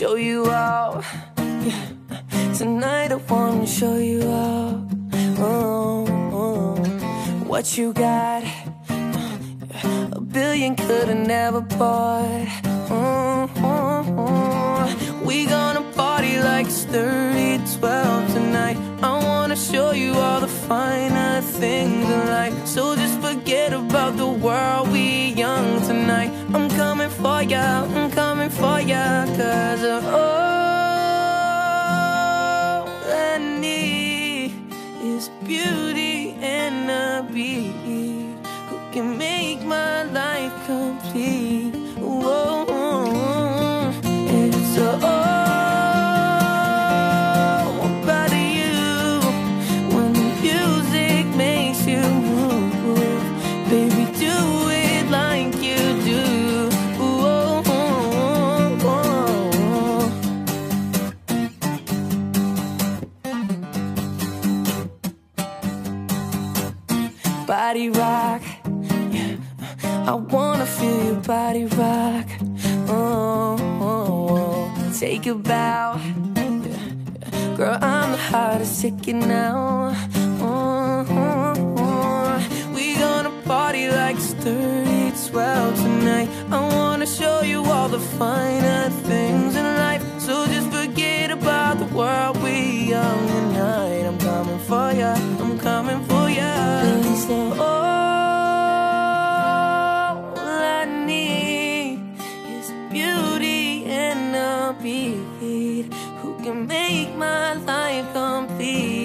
you out. Yeah. Tonight I wanna show you out. Oh, oh. What you got? A billion could've never bought. Oh, oh, oh. We gonna party like it's 30 12 tonight. I wanna show you all the finer things in life. So just forget about the world. We young tonight. I'm coming for ya. I'm coming for ya. Cause uh, all I need is beauty and a beat who can make my life complete. body rock. Yeah. I wanna feel your body rock. Oh, oh, oh. take a bow. Yeah. Girl, I'm the hottest ticket now. Oh, oh, oh. We gonna party like it's 30 12 tonight. I wanna show you all the finer things in life. So just forget about the world we young all I need is beauty and a beat who can make my life complete.